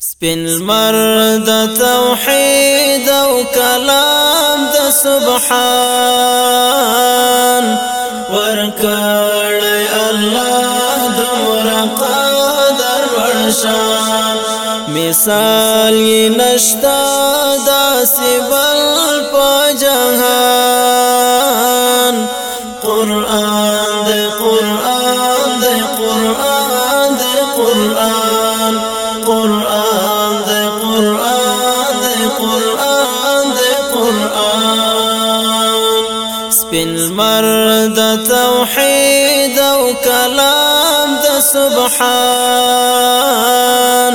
سپین المرد توحيد وكلام او سبحان وركالي الله د مرقدر ورشان مثال نشتا د سبل جهان قران ده قران ده قران ده قران سپین توحيد توحید او كلام د سبحان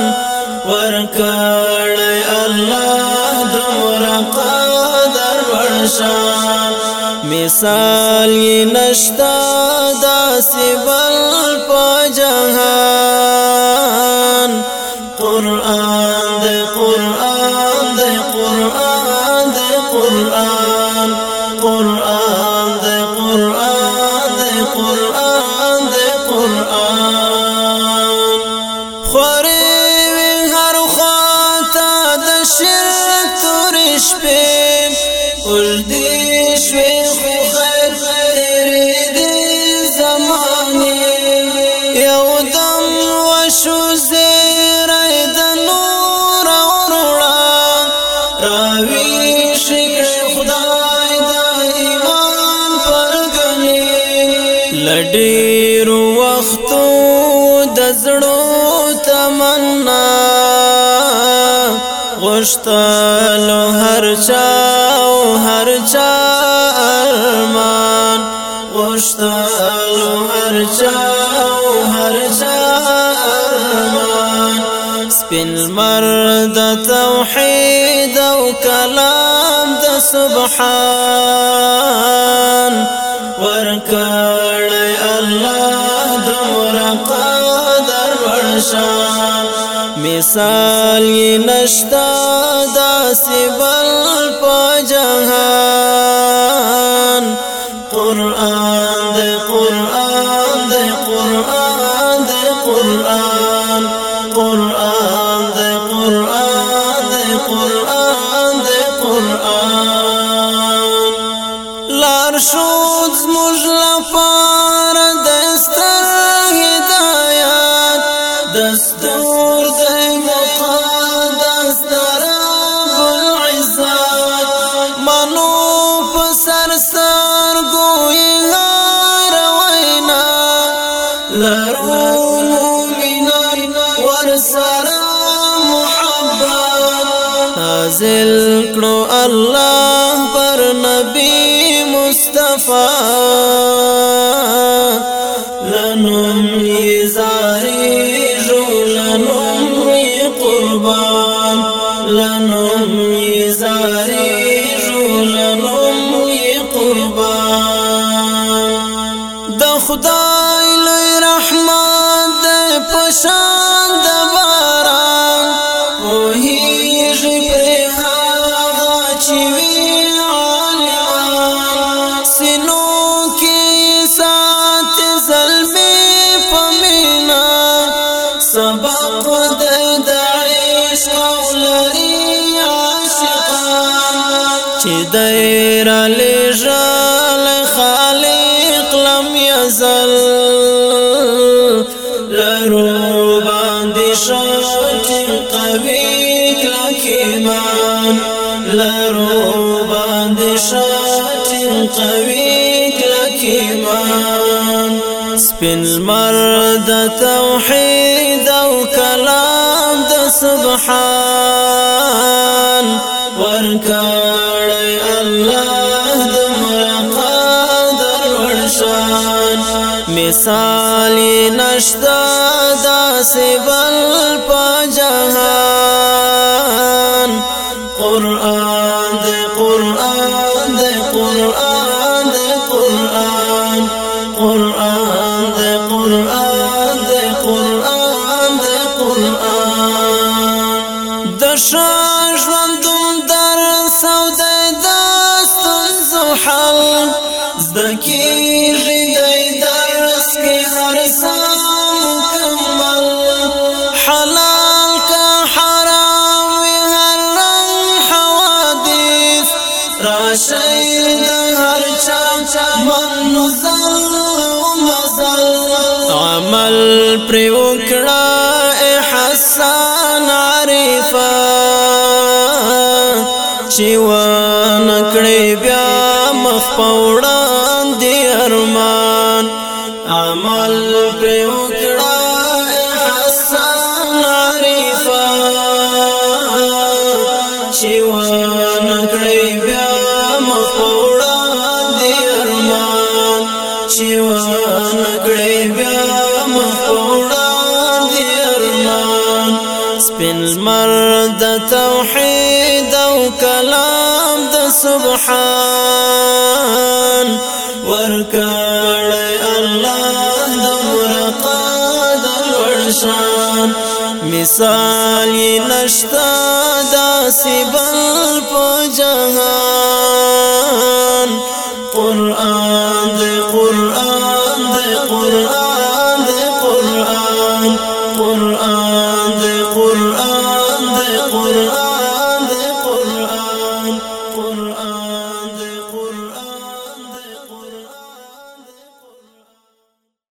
ورکړ الله د مرقدر ورشان مثال یې نشتا داس بل قران د قران د قران د قران لډیر وخت د زړو تمنا غشتل هر چا او هر چا ارمان غشتل هر چا او هر چا ارمان سپین مرد توحید او کلام د سبحان ورکا شا مثال یې نشتا داسې بل په جهان قران د قران د قران د قران قران د قران د قران د قران لار شوز مجلفان نازل کړو الله پر نبی مصطفی لنم یزاری جو لنم قربان لنم یزاری جو لنم قربان د خدای لوی رحمت پشان د باران سینو کې سات زلمی پمینا سبق د دعیش قولری عاشقان چې دیر علی جال خالق لم یزل لرو باندې شوق قوی کلکمان لرو باندې شوق قوي إيمان سپین المرد توحيد او كلام دا سبحان ورکړی الله د مقدر ورشان مثالي نشتا دا بل پا جهان قرآن د قران قران د قران د قران د قران د ژوندون در سود د ستونزو حل زدکیږي د درس کې هر مکمل حلال کا حرام هر رنگ حوادث راشه نو ظلم ظلم عمل پر وکړه احسان عارفه چې و نکړې بیا مخ پوړان دی ارمان عمل پر وکړه چې وکړې بیا مخوړان دی ارمان سپین مر د توحید او کلام د سبحان ورکړ الله د مرقد ورشان مثال نشتا داسې بل په جهان قران قرآن قرآن قرآن